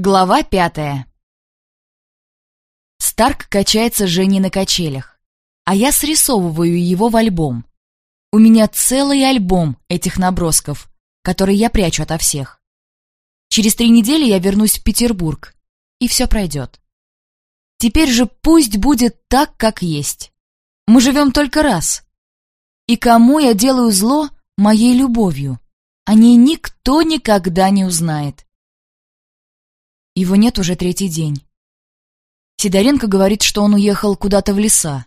Глава пятая Старк качается Женей на качелях, а я срисовываю его в альбом. У меня целый альбом этих набросков, которые я прячу ото всех. Через три недели я вернусь в Петербург, и все пройдет. Теперь же пусть будет так, как есть. Мы живем только раз. И кому я делаю зло моей любовью, о ней никто никогда не узнает. Его нет уже третий день. Сидоренко говорит, что он уехал куда-то в леса.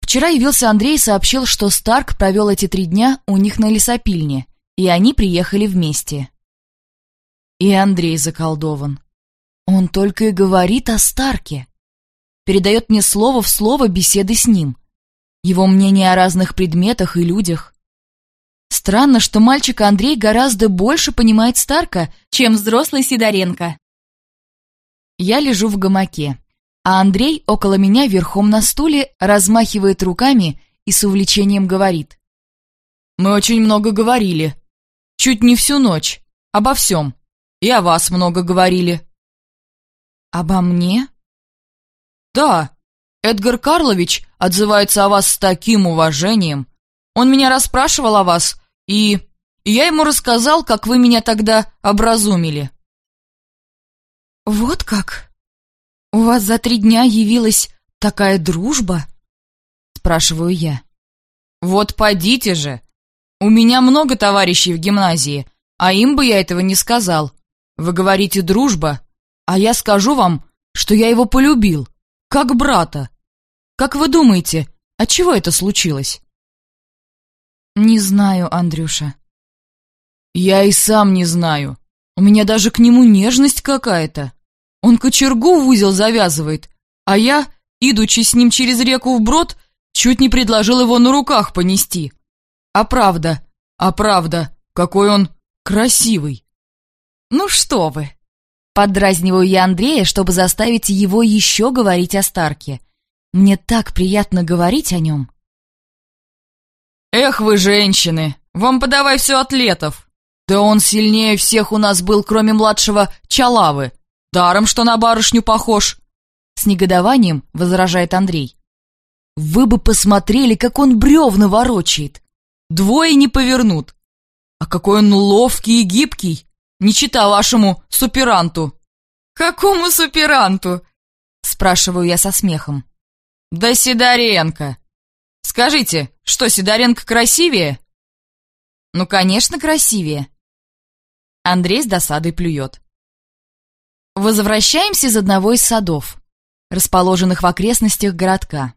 Вчера явился Андрей и сообщил, что Старк провел эти три дня у них на лесопильне, и они приехали вместе. И Андрей заколдован. Он только и говорит о Старке. Передает мне слово в слово беседы с ним. Его мнение о разных предметах и людях. Странно, что мальчик Андрей гораздо больше понимает Старка, чем взрослый Сидоренко. Я лежу в гамаке, а Андрей около меня верхом на стуле размахивает руками и с увлечением говорит. «Мы очень много говорили. Чуть не всю ночь. Обо всем. И о вас много говорили». «Обо мне?» «Да. Эдгар Карлович отзывается о вас с таким уважением. Он меня расспрашивал о вас, и... и я ему рассказал, как вы меня тогда образумили». «Вот как? У вас за три дня явилась такая дружба?» Спрашиваю я. «Вот подите же! У меня много товарищей в гимназии, а им бы я этого не сказал. Вы говорите «дружба», а я скажу вам, что я его полюбил, как брата. Как вы думаете, от чего это случилось?» «Не знаю, Андрюша». «Я и сам не знаю. У меня даже к нему нежность какая-то. Он кочергу в узел завязывает, а я, идучи с ним через реку вброд, чуть не предложил его на руках понести. А правда, а правда, какой он красивый. Ну что вы. Поддразниваю я Андрея, чтобы заставить его еще говорить о Старке. Мне так приятно говорить о нем. Эх вы, женщины, вам подавай все атлетов. Да он сильнее всех у нас был, кроме младшего Чалавы. Даром, что на барышню похож!» С негодованием возражает Андрей. «Вы бы посмотрели, как он бревна ворочает! Двое не повернут! А какой он ловкий и гибкий! Не чита вашему суперанту!» «Какому суперанту?» Спрашиваю я со смехом. «Да Сидоренко! Скажите, что Сидоренко красивее?» «Ну, конечно, красивее!» Андрей с досадой плюет. Возвращаемся из одного из садов, расположенных в окрестностях городка.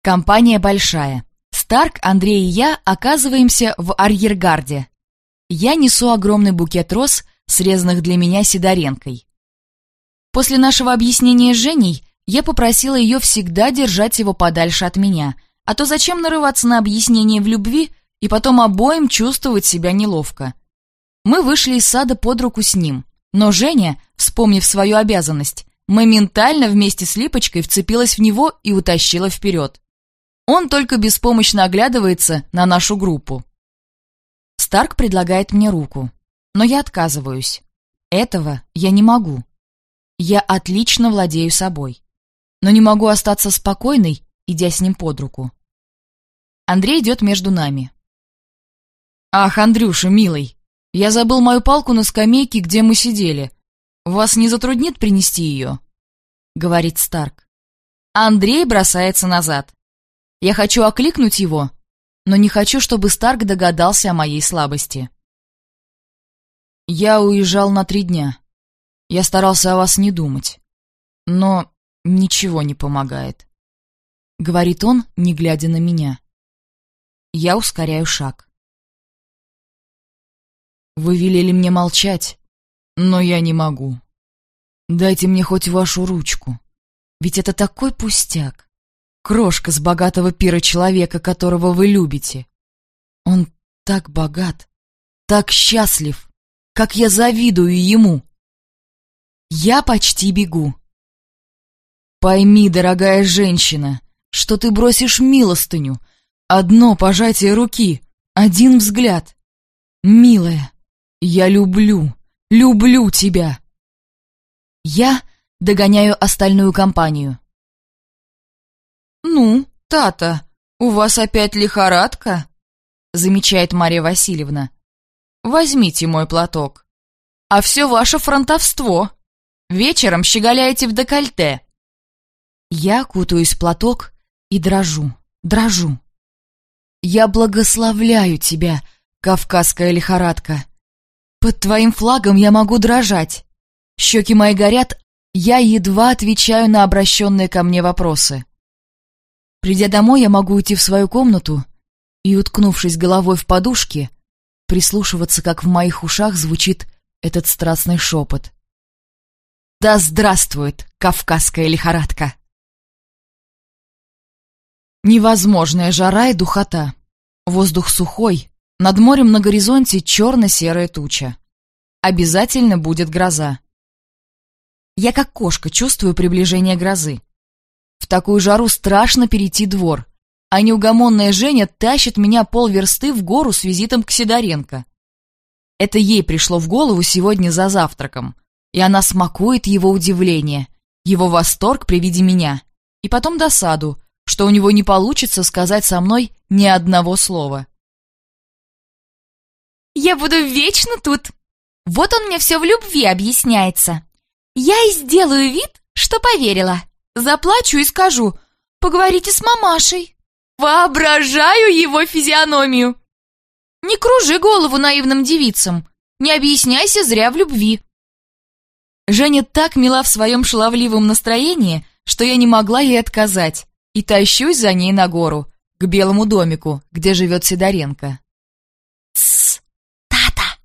Компания большая. Старк, Андрей и я оказываемся в арьергарде. Я несу огромный букет роз, срезанных для меня Сидоренкой. После нашего объяснения с Женей я попросила ее всегда держать его подальше от меня, а то зачем нарываться на объяснение в любви и потом обоим чувствовать себя неловко. Мы вышли из сада под руку с ним, но Женя, вспомнив свою обязанность, моментально вместе с Липочкой вцепилась в него и утащила вперед. Он только беспомощно оглядывается на нашу группу. Старк предлагает мне руку, но я отказываюсь. Этого я не могу. Я отлично владею собой, но не могу остаться спокойной, идя с ним под руку. Андрей идет между нами. «Ах, Андрюша, милый, я забыл мою палку на скамейке, где мы сидели. Вас не затруднит принести ее?» — говорит Старк. Андрей бросается назад. Я хочу окликнуть его, но не хочу, чтобы Старк догадался о моей слабости. Я уезжал на три дня. Я старался о вас не думать. Но ничего не помогает. Говорит он, не глядя на меня. Я ускоряю шаг. Вы велели мне молчать, но я не могу. Дайте мне хоть вашу ручку. Ведь это такой пустяк. Крошка с богатого пира человека, которого вы любите. Он так богат, так счастлив, как я завидую ему. Я почти бегу. Пойми, дорогая женщина, что ты бросишь милостыню, одно пожатие руки, один взгляд. Милая, я люблю, люблю тебя. Я догоняю остальную компанию. «Ну, Тата, у вас опять лихорадка?» замечает Мария Васильевна. «Возьмите мой платок. А все ваше фронтовство. Вечером щеголяете в декольте». Я кутаюсь в платок и дрожу, дрожу. «Я благословляю тебя, кавказская лихорадка. Под твоим флагом я могу дрожать. Щеки мои горят, я едва отвечаю на обращенные ко мне вопросы. Придя домой, я могу уйти в свою комнату и, уткнувшись головой в подушки, прислушиваться, как в моих ушах звучит этот страстный шепот. «Да здравствует кавказская лихорадка!» Невозможная жара и духота. Воздух сухой, над морем на горизонте черно-серая туча. Обязательно будет гроза. Я как кошка чувствую приближение грозы. В такую жару страшно перейти двор, а неугомонная Женя тащит меня полверсты в гору с визитом к Сидоренко. Это ей пришло в голову сегодня за завтраком, и она смакует его удивление, его восторг при виде меня, и потом досаду, что у него не получится сказать со мной ни одного слова. «Я буду вечно тут! Вот он мне все в любви объясняется. Я и сделаю вид, что поверила. Заплачу и скажу, поговорите с мамашей. Воображаю его физиономию. Не кружи голову наивным девицам, не объясняйся зря в любви. Женя так мила в своем шаловливом настроении, что я не могла ей отказать, и тащусь за ней на гору, к белому домику, где живет Сидоренко. Тссс, Тата,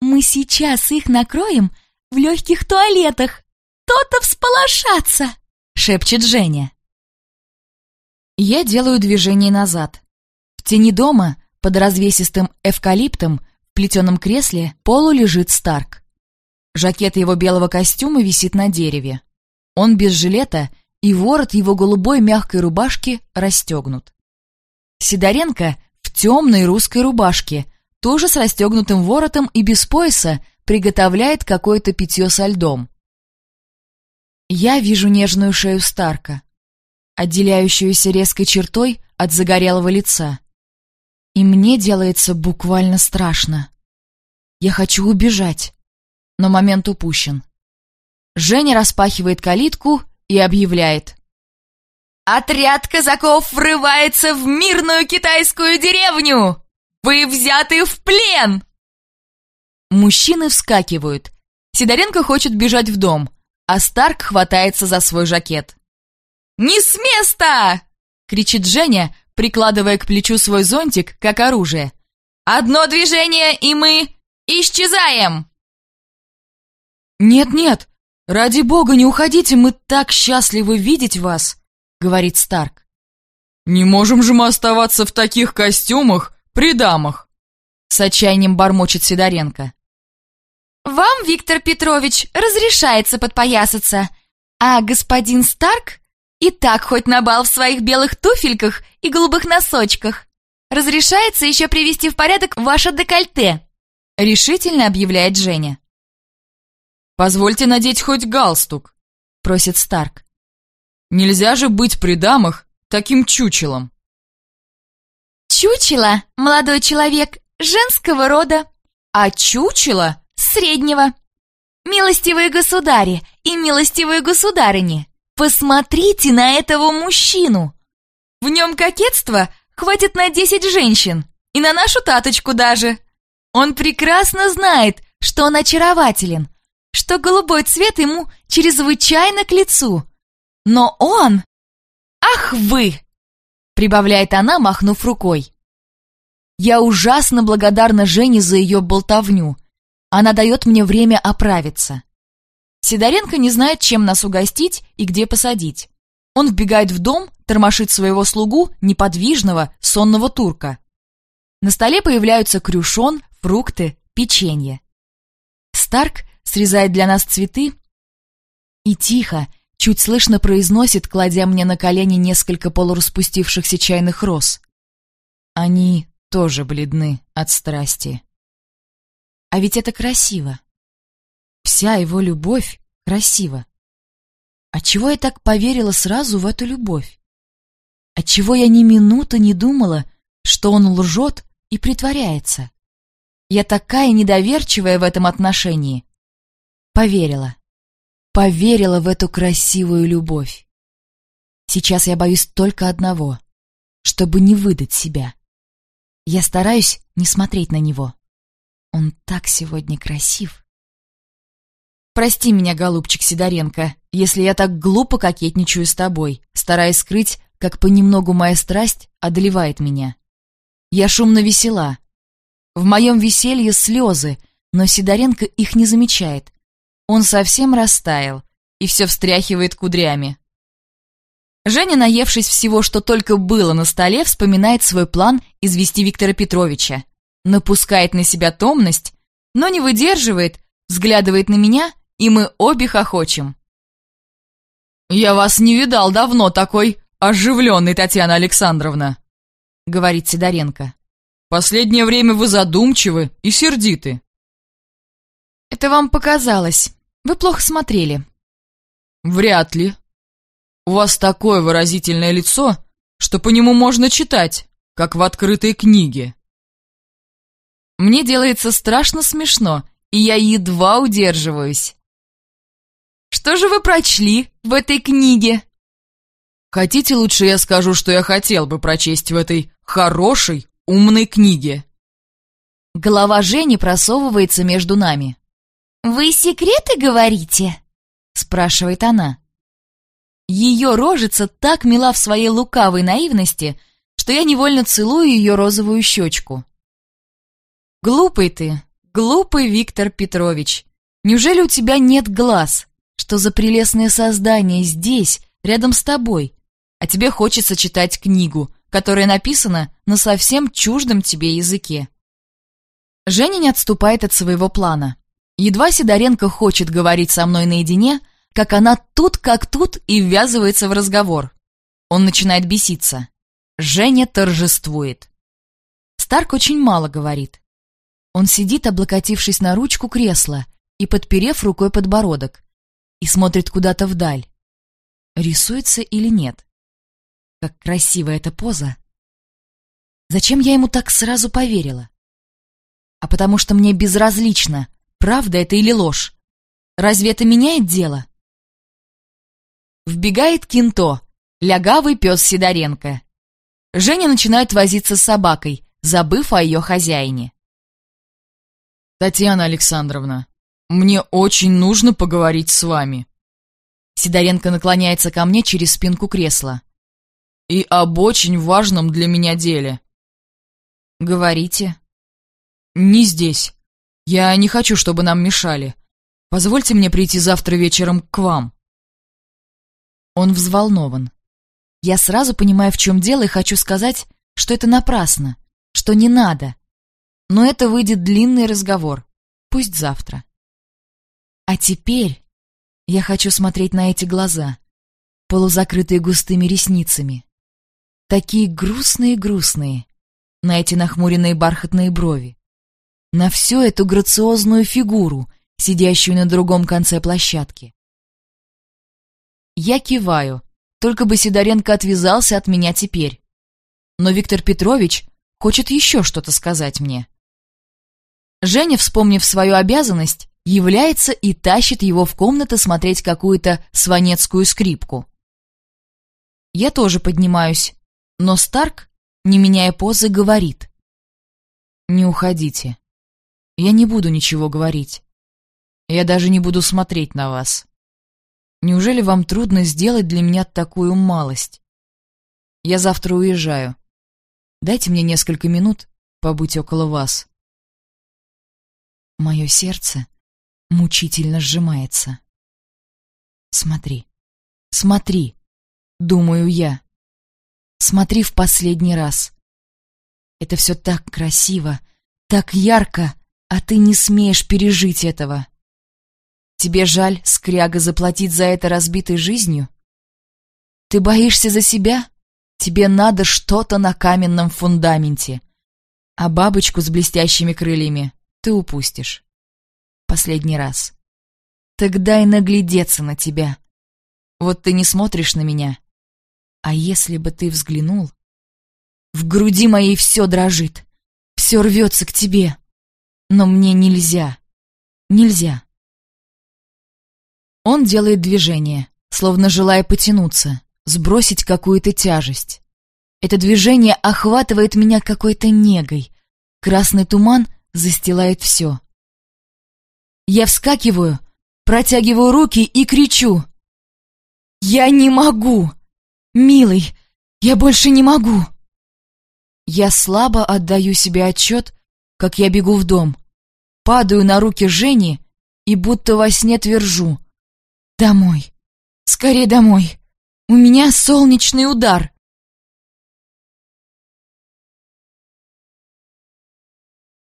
мы сейчас их накроем в легких туалетах. То-то всполошаться, шепчет Женя. Я делаю движение назад. В тени дома, под развесистым эвкалиптом, в плетеном кресле, полу лежит Старк. Жакет его белого костюма висит на дереве. Он без жилета, и ворот его голубой мягкой рубашки расстегнут. Сидоренко в темной русской рубашке, тоже с расстегнутым воротом и без пояса, приготовляет какое-то питье со льдом. Я вижу нежную шею Старка отделяющуюся резкой чертой от загорелого лица. И мне делается буквально страшно. Я хочу убежать, но момент упущен. Женя распахивает калитку и объявляет. «Отряд казаков врывается в мирную китайскую деревню! Вы взяты в плен!» Мужчины вскакивают. Сидоренко хочет бежать в дом, а Старк хватается за свой жакет. «Не с места!» — кричит Женя, прикладывая к плечу свой зонтик, как оружие. «Одно движение, и мы исчезаем!» «Нет-нет, ради бога, не уходите, мы так счастливы видеть вас!» — говорит Старк. «Не можем же мы оставаться в таких костюмах при дамах!» С отчаянием бормочет Сидоренко. «Вам, Виктор Петрович, разрешается подпоясаться, а господин Старк и так хоть на бал в своих белых туфельках и голубых носочках. Разрешается еще привести в порядок ваше декольте», — решительно объявляет Женя. «Позвольте надеть хоть галстук», — просит Старк. «Нельзя же быть при дамах таким чучелом». «Чучело, молодой человек, женского рода, а чучело — среднего. Милостивые государи и милостивые государыни, Посмотрите на этого мужчину! В нем кокетства хватит на десять женщин, и на нашу таточку даже. Он прекрасно знает, что он очарователен, что голубой цвет ему чрезвычайно к лицу. Но он... Ах вы! Прибавляет она, махнув рукой. Я ужасно благодарна Жене за ее болтовню. Она дает мне время оправиться. Сидоренко не знает, чем нас угостить и где посадить. Он вбегает в дом, тормошит своего слугу, неподвижного, сонного турка. На столе появляются крюшон, фрукты, печенье. Старк срезает для нас цветы и тихо, чуть слышно произносит, кладя мне на колени несколько полураспустившихся чайных роз. Они тоже бледны от страсти. А ведь это красиво. Вся его любовь, красиво. Отчего я так поверила сразу в эту любовь? Отчего я ни минуты не думала, что он лжет и притворяется? Я такая недоверчивая в этом отношении. Поверила. Поверила в эту красивую любовь. Сейчас я боюсь только одного, чтобы не выдать себя. Я стараюсь не смотреть на него. Он так сегодня красив. Прости меня, голубчик Сидоренко, если я так глупо кокетничаю с тобой, стараясь скрыть, как понемногу моя страсть одолевает меня. Я шумно весела. В моем веселье слезы, но Сидоренко их не замечает. Он совсем растаял и все встряхивает кудрями. Женя, наевшись всего, что только было на столе, вспоминает свой план извести Виктора Петровича. Напускает на себя томность, но не выдерживает, взглядывает на меня, и мы обе хохочем. «Я вас не видал давно такой оживленной, Татьяна Александровна», — говорит Сидоренко. «Последнее время вы задумчивы и сердиты». «Это вам показалось. Вы плохо смотрели». «Вряд ли», у вас такое выразительное лицо, что по нему можно читать, как в открытой книге. Мне делается страшно смешно, и я едва удерживаюсь. Что же вы прочли в этой книге? Хотите, лучше я скажу, что я хотел бы прочесть в этой хорошей, умной книге? Голова Жени просовывается между нами. «Вы секреты говорите?» спрашивает она. Ее рожица так мила в своей лукавой наивности, что я невольно целую ее розовую щечку. Глупый ты, глупый Виктор Петрович. Неужели у тебя нет глаз? Что за прелестное создание здесь, рядом с тобой? А тебе хочется читать книгу, которая написана на совсем чуждом тебе языке. Женя не отступает от своего плана. Едва Сидоренко хочет говорить со мной наедине – как она тут как тут и ввязывается в разговор. Он начинает беситься. Женя торжествует. Старк очень мало говорит. Он сидит, облокотившись на ручку кресла и подперев рукой подбородок, и смотрит куда-то вдаль. Рисуется или нет? Как красивая эта поза. Зачем я ему так сразу поверила? А потому что мне безразлично, правда это или ложь. Разве это меняет дело? Вбегает Кинто, лягавый пес Сидоренко. Женя начинает возиться с собакой, забыв о ее хозяине. «Татьяна Александровна, мне очень нужно поговорить с вами». Сидоренко наклоняется ко мне через спинку кресла. «И об очень важном для меня деле». «Говорите». «Не здесь. Я не хочу, чтобы нам мешали. Позвольте мне прийти завтра вечером к вам». Он взволнован. Я сразу понимаю, в чем дело, и хочу сказать, что это напрасно, что не надо. Но это выйдет длинный разговор. Пусть завтра. А теперь я хочу смотреть на эти глаза, полузакрытые густыми ресницами. Такие грустные-грустные, на эти нахмуренные бархатные брови, на всю эту грациозную фигуру, сидящую на другом конце площадки. Я киваю, только бы Сидоренко отвязался от меня теперь. Но Виктор Петрович хочет еще что-то сказать мне. Женя, вспомнив свою обязанность, является и тащит его в комнату смотреть какую-то сванецкую скрипку. Я тоже поднимаюсь, но Старк, не меняя позы, говорит. «Не уходите. Я не буду ничего говорить. Я даже не буду смотреть на вас. Неужели вам трудно сделать для меня такую малость? Я завтра уезжаю. Дайте мне несколько минут побыть около вас. Мое сердце мучительно сжимается. Смотри, смотри, думаю я. Смотри в последний раз. Это все так красиво, так ярко, а ты не смеешь пережить этого. Тебе жаль, скряга, заплатить за это разбитой жизнью? Ты боишься за себя? Тебе надо что-то на каменном фундаменте. А бабочку с блестящими крыльями ты упустишь. Последний раз. Тогда и наглядеться на тебя. Вот ты не смотришь на меня. А если бы ты взглянул? В груди моей все дрожит, все рвется к тебе. Но мне нельзя, нельзя. Он делает движение, словно желая потянуться, сбросить какую-то тяжесть. Это движение охватывает меня какой-то негой. Красный туман застилает все. Я вскакиваю, протягиваю руки и кричу. «Я не могу! Милый, я больше не могу!» Я слабо отдаю себе отчет, как я бегу в дом. Падаю на руки Жени и будто во сне твержу. «Домой! Скорее домой! У меня солнечный удар!»